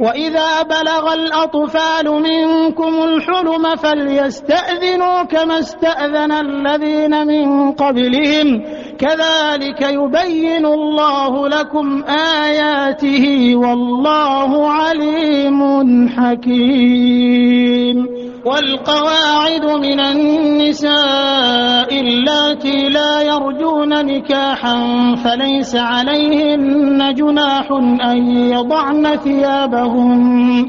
وإذا بلغ الأطفال منكم الحلم فليستأذنوا كما استأذن الذين من قبلهم. كذلك يبين الله لكم آياته والله عليم حكيم. والقواعد من النساء اللاتي لا يرجون نكاحا فليس عليهن جناح أن يضعن ثيابهن.